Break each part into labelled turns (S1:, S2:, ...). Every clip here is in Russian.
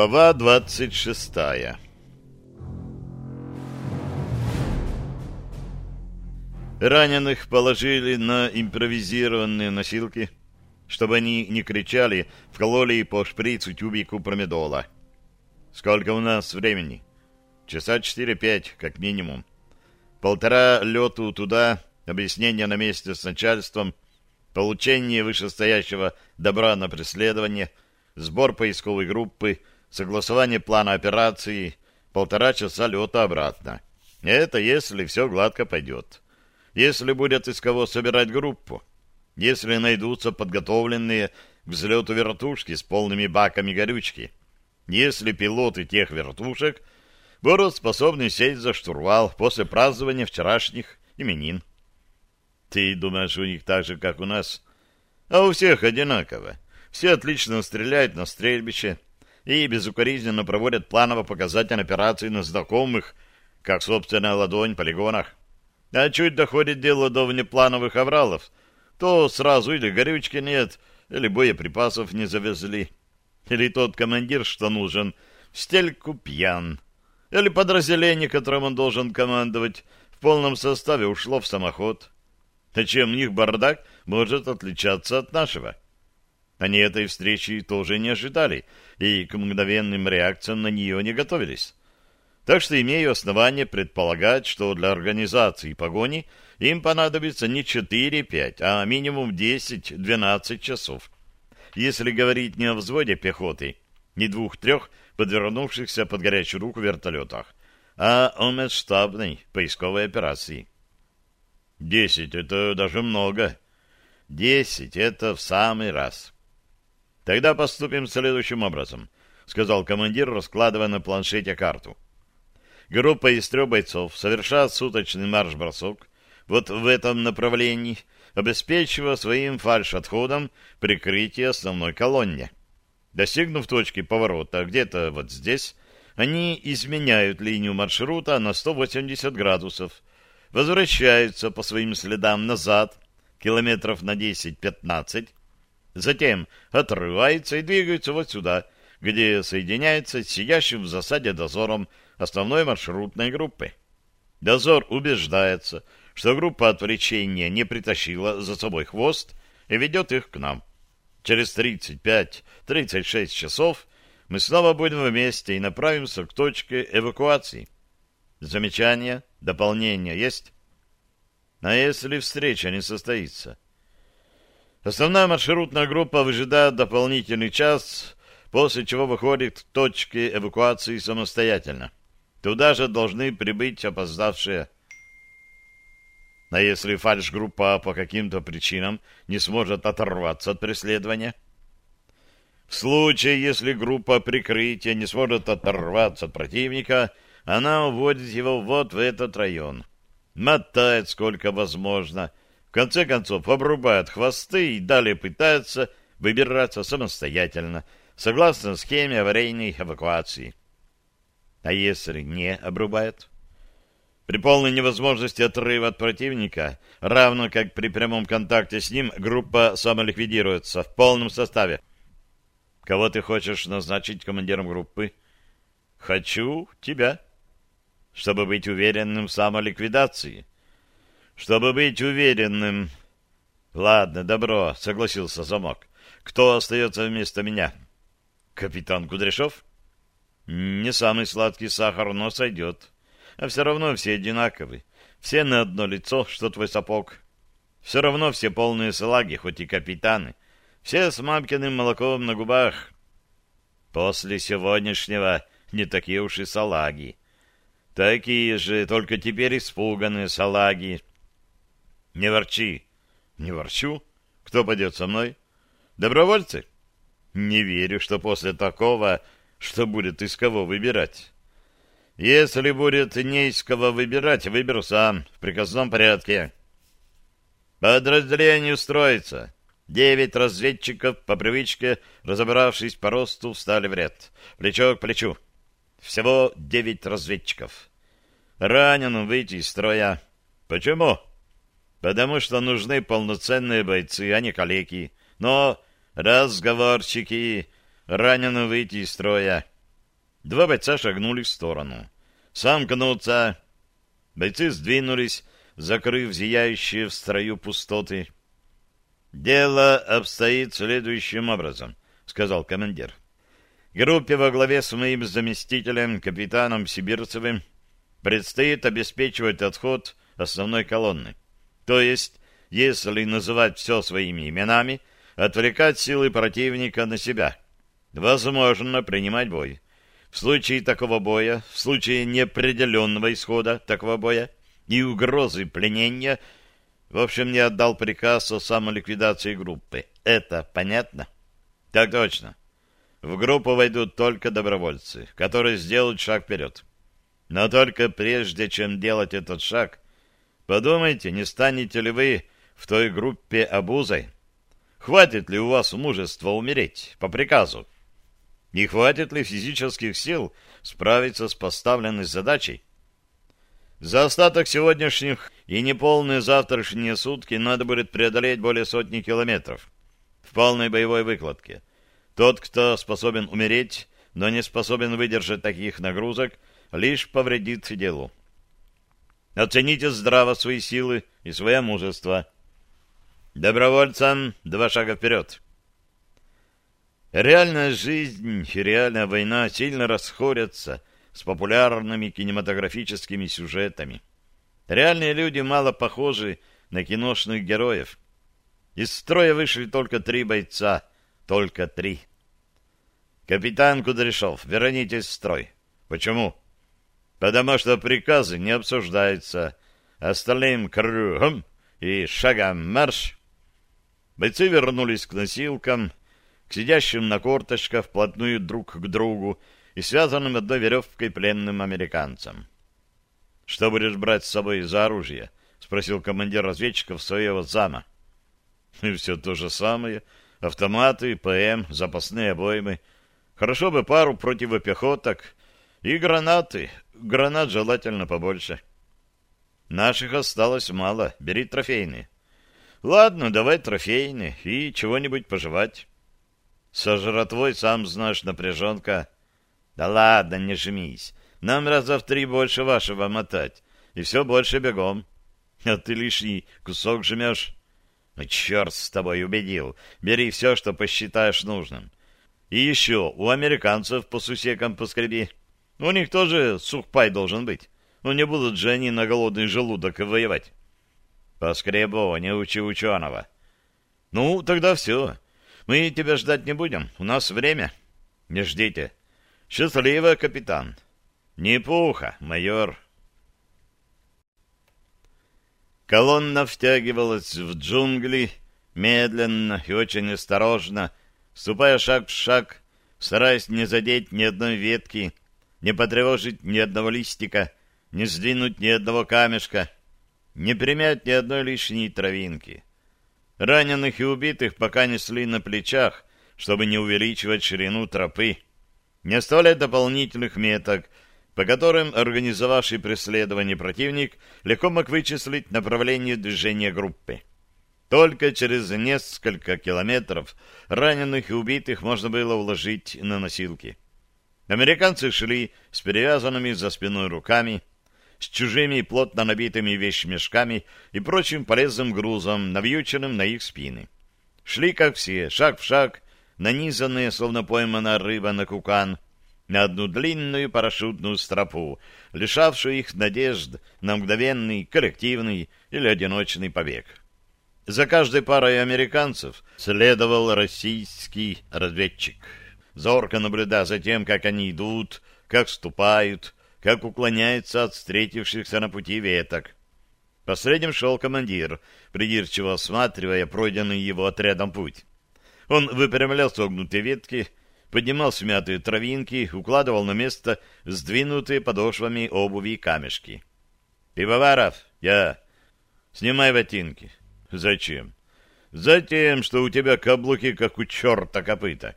S1: Глава двадцать шестая Раненых положили на импровизированные носилки, чтобы они не кричали, вкололи по шприцу тюбику промедола. Сколько у нас времени? Часа четыре-пять, как минимум. Полтора лету туда, объяснение на месте с начальством, получение вышестоящего добра на преследование, сбор поисковой группы, согласование плана операции, полтора часа лета обратно. Это если все гладко пойдет если будет из кого собирать группу, если найдутся подготовленные к взлету вертушки с полными баками горючки, если пилоты тех вертушек будут способны сесть за штурвал после празднования вчерашних именин. Ты думаешь, у них так же, как у нас? А у всех одинаково. Все отлично стреляют на стрельбище и безукоризненно проводят планово-показательные операции на знакомых, как собственная ладонь, полигонах. А чуть доходит дело до внеплановых авралов, то сразу или горючки нет, или боеприпасов не завезли, или тот командир, что нужен, в стельку пьян, или подразделение, которым он должен командовать, в полном составе ушло в самоход. А чем их бардак может отличаться от нашего? Они этой встречи тоже не ожидали и к мгновенным реакциям на нее не готовились. Так что имею основание предполагать, что для организации погони им понадобится не 4-5, а минимум 10-12 часов. Если говорить не о взводе пехоты, не двух-трех подвернувшихся под горячую руку вертолетах, а о масштабной поисковой операции. Десять — это даже много. Десять — это в самый раз. Тогда поступим следующим образом, — сказал командир, раскладывая на планшете карту. Группа из трех бойцов совершает суточный марш-бросок вот в этом направлении, обеспечивая своим фальш-отходом прикрытие основной колонне. Достигнув точки поворота где-то вот здесь, они изменяют линию маршрута на 180 градусов, возвращаются по своим следам назад, километров на 10-15, затем отрываются и двигаются вот сюда, где соединяется с сидящим в засаде дозором основной маршрутной группы. Дозор убеждается, что группа отвлечения не притащила за собой хвост и ведет их к нам. Через 35-36 часов мы снова будем вместе и направимся к точке эвакуации. Замечания, дополнения есть? А если встреча не состоится? Основная маршрутная группа выжидает дополнительный час, после чего выходит к точке эвакуации самостоятельно. Туда же должны прибыть опоздавшие. А если фальш-группа по каким-то причинам не сможет оторваться от преследования? В случае, если группа прикрытия не сможет оторваться от противника, она уводит его вот в этот район. Мотает сколько возможно. В конце концов, обрубает хвосты и далее пытается выбираться самостоятельно, согласно схеме аварийной эвакуации. А если не обрубает? При полной невозможности отрыва от противника, равно как при прямом контакте с ним, группа самоликвидируется в полном составе. Кого ты хочешь назначить командиром группы? Хочу тебя. Чтобы быть уверенным в самоликвидации. Чтобы быть уверенным... Ладно, добро, согласился Замок. Кто остается вместо меня? Капитан Кудряшов? Не самый сладкий сахар, но сойдет. А все равно все одинаковы. Все на одно лицо, что твой сапог. Все равно все полные салаги, хоть и капитаны. Все с мамкиным молоком на губах. После сегодняшнего не такие уж и салаги. Такие же, только теперь испуганные салаги. Не ворчи. Не ворчу. Кто пойдет со мной? Добровольцы? Не верю, что после такого что будет из кого выбирать. Если будет не из кого выбирать, выберу сам, в приказном порядке. Подразделение устроится. Девять разведчиков, по привычке, разобравшись по росту, встали в ряд, плечо к плечу. Всего девять разведчиков. Раненым выйти из строя. Почему? Потому что нужны полноценные бойцы, а не калеки. Но разговорчики раненым выйти из строя. Два бойца шагнули в сторону. Сам кнутся. Бойцы сдвинулись, закрыв зияющие в строю пустоты. «Дело обстоит следующим образом», — сказал командир. «Группе во главе с моим заместителем, капитаном Сибирцевым, предстоит обеспечивать отход основной колонны. То есть, если называть все своими именами, отвлекать силы противника на себя. Возможно принимать бой. В случае такого боя, в случае неопределенного исхода такого боя и угрозы пленения, в общем, не отдал приказ о самоликвидации группы. Это понятно? Так точно. В группу войдут только добровольцы, которые сделают шаг вперед. Но только прежде, чем делать этот шаг, подумайте, не станете ли вы в той группе обузой? Хватит ли у вас мужества умереть по приказу? Не хватит ли физических сил справиться с поставленной задачей? За остаток сегодняшних и неполные завтрашние сутки надо будет преодолеть более сотни километров в полной боевой выкладке. Тот, кто способен умереть, но не способен выдержать таких нагрузок, лишь повредит делу. Оцените здраво свои силы и свое мужество. Добровольцам два шага вперед. Реальная жизнь и реальная война сильно расходятся с популярными кинематографическими сюжетами. Реальные люди мало похожи на киношных героев. Из строя вышли только три бойца. Только три. Капитан Кудряшов, вернитесь в строй. Почему? Потому что приказы не обсуждаются. Остальным кругом и шагом марш. Бойцы вернулись к носилкам, к сидящим на корточках вплотную друг к другу и связанным одной веревкой пленным американцам. — Что будешь брать с собой за оружие? — спросил командир разведчиков своего зама. — И все то же самое. Автоматы, ПМ, запасные обоймы. Хорошо бы пару противопехоток и гранаты. Гранат желательно побольше. Наших осталось мало. Бери трофейные. Ладно, давай трофейные и чего-нибудь пожевать. Со жратвой, сам знаешь, напряженка. Да ладно, не жмись. Нам раза в три больше вашего мотать. И все больше бегом. А ты лишний кусок жмешь. Ну, черт с тобой убедил. Бери все, что посчитаешь нужным. И еще у американцев по сусекам поскреби. У них тоже сухпай должен быть. Ну, не будут же они на голодный желудок воевать. Поскребу, не учи ученого. Ну, тогда все. Мы тебя ждать не будем. У нас время. Не ждите. Счастливо, капитан. Не пуха, майор. Колонна втягивалась в джунгли, медленно и очень осторожно, ступая шаг в шаг, стараясь не задеть ни одной ветки, не потревожить ни одного листика, не сдвинуть ни одного камешка, не примять ни одной лишней травинки. Раненых и убитых пока несли на плечах, чтобы не увеличивать ширину тропы, не оставлять дополнительных меток, по которым организовавший преследование противник легко мог вычислить направление движения группы. Только через несколько километров раненых и убитых можно было уложить на носилки. Американцы шли с перевязанными за спиной руками, с чужими плотно набитыми вещмешками и прочим полезным грузом, навьюченным на их спины. Шли, как все, шаг в шаг, нанизанные, словно пойманная рыба на кукан, на одну длинную парашютную стропу, лишавшую их надежд на мгновенный, коллективный или одиночный побег. За каждой парой американцев следовал российский разведчик, зорко наблюдая за тем, как они идут, как ступают, как уклоняется от встретившихся на пути веток. Последним шел командир, придирчиво осматривая пройденный его отрядом путь. Он выпрямлял согнутые ветки, поднимал смятые травинки, укладывал на место сдвинутые подошвами обуви камешки. «Пивоваров, я...» «Снимай ботинки». «Зачем?» «Затем, что у тебя каблуки, как у черта копыта.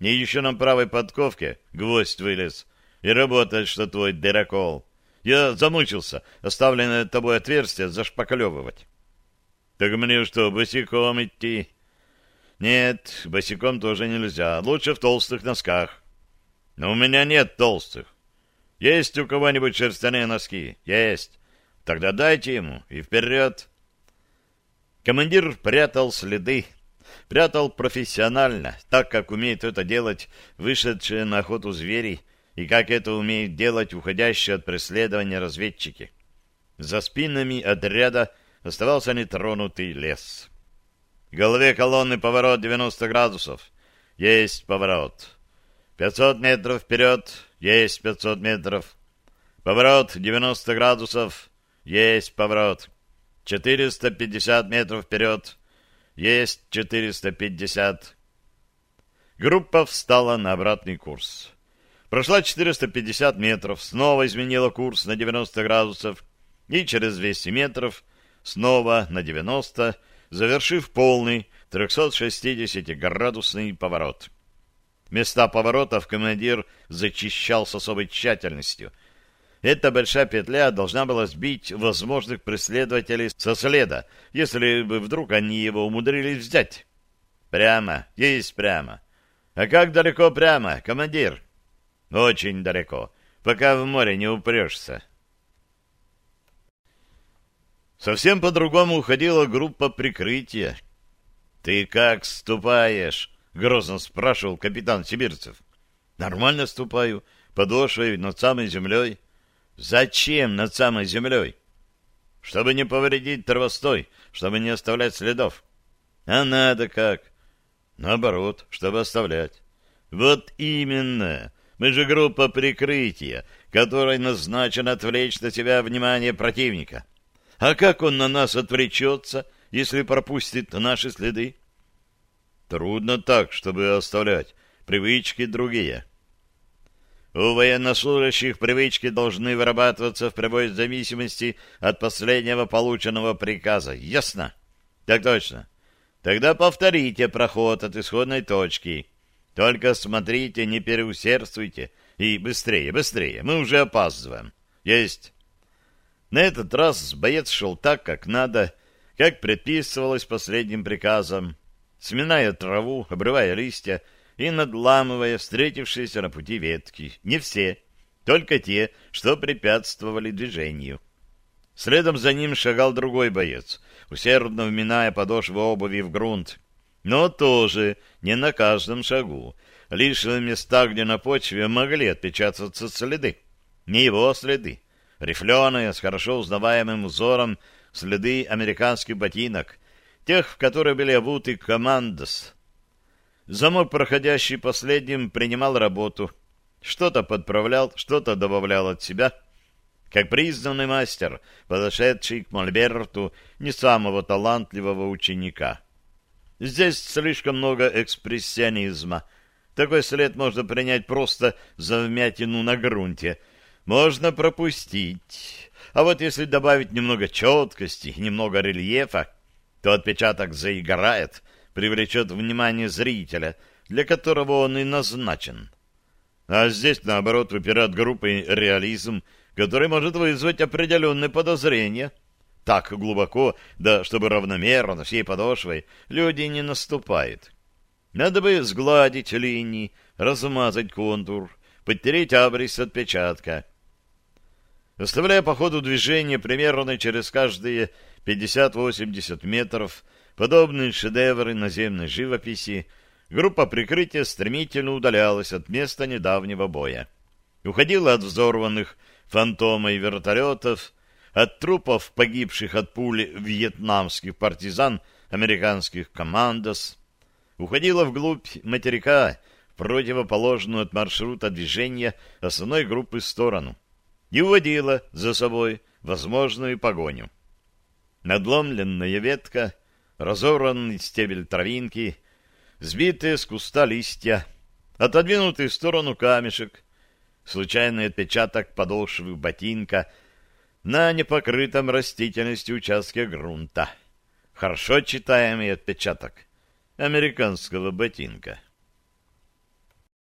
S1: И еще на правой подковке гвоздь вылез и работает, что твой дырокол. Я замучился оставленное тобой отверстие зашпаклевывать. Так мне что, босиком идти? Нет, босиком тоже нельзя. Лучше в толстых носках. Но у меня нет толстых. Есть у кого-нибудь шерстяные носки? Есть. Тогда дайте ему и вперед. Командир прятал следы. Прятал профессионально, так как умеет это делать вышедшие на охоту звери и как это умеют делать уходящие от преследования разведчики. За спинами отряда оставался нетронутый лес. В голове колонны поворот 90 градусов. Есть поворот. 500 метров вперед. Есть 500 метров. Поворот 90 градусов. Есть поворот. 450 метров вперед. Есть 450. Группа встала на обратный курс. Прошла 450 метров, снова изменила курс на 90 градусов и через 200 метров снова на 90, завершив полный 360-градусный поворот. Места поворотов командир зачищал с особой тщательностью. Эта большая петля должна была сбить возможных преследователей со следа, если бы вдруг они его умудрились взять. Прямо, есть прямо. А как далеко прямо, командир? Очень далеко, пока в море не упрешься. Совсем по-другому уходила группа прикрытия. «Ты как ступаешь?» — грозно спрашивал капитан Сибирцев. «Нормально ступаю, подошвой над самой землей». «Зачем над самой землей?» «Чтобы не повредить травостой, чтобы не оставлять следов». «А надо как?» «Наоборот, чтобы оставлять». «Вот именно. Мы же группа прикрытия, которой назначено отвлечь на себя внимание противника. А как он на нас отвлечется, если пропустит наши следы? Трудно так, чтобы оставлять. Привычки другие. У военнослужащих привычки должны вырабатываться в прямой зависимости от последнего полученного приказа. Ясно? Так точно. Тогда повторите проход от исходной точки. Только смотрите, не переусердствуйте. И быстрее, быстрее. Мы уже опаздываем. Есть. На этот раз боец шел так, как надо, как предписывалось последним приказом, сминая траву, обрывая листья и надламывая встретившиеся на пути ветки. Не все, только те, что препятствовали движению. Следом за ним шагал другой боец, усердно вминая подошвы обуви в грунт. Но тоже не на каждом шагу, лишь в местах, где на почве могли отпечататься следы. Не его следы, рифленые, с хорошо узнаваемым узором, следы американских ботинок, тех, в которые были обуты командос. Замок, проходящий последним, принимал работу. Что-то подправлял, что-то добавлял от себя. Как признанный мастер, подошедший к Мольберту не самого талантливого ученика. Здесь слишком много экспрессионизма. Такой след можно принять просто за вмятину на грунте — можно пропустить. А вот если добавить немного четкости, немного рельефа, то отпечаток заиграет, привлечет внимание зрителя, для которого он и назначен. А здесь, наоборот, выпирает группой реализм, который может вызвать определенные подозрения. Так глубоко, да чтобы равномерно, всей подошвой, люди не наступают. Надо бы сгладить линии, размазать контур, подтереть абрис отпечатка оставляя по ходу движения примерно через каждые 50-80 метров подобные шедевры наземной живописи, группа прикрытия стремительно удалялась от места недавнего боя. Уходила от взорванных фантома и вертолетов, от трупов погибших от пули вьетнамских партизан американских командос, уходила вглубь материка, в противоположную от маршрута движения основной группы сторону и уводила за собой возможную погоню. Надломленная ветка, разорванный стебель травинки, сбитые с куста листья, отодвинутый в сторону камешек, случайный отпечаток подошвы ботинка на непокрытом растительностью участке грунта. Хорошо читаемый отпечаток американского ботинка.